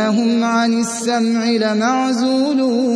إنهم عن السمع لمعزولون.